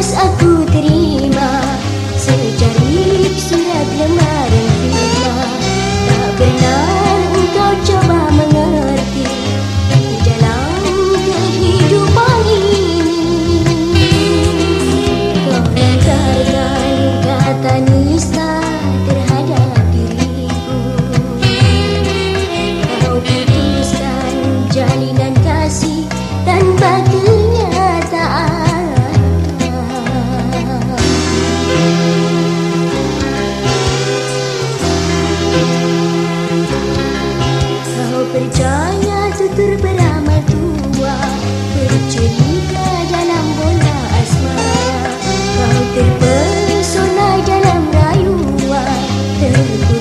harus aku terpesona dalam rayuan kasih.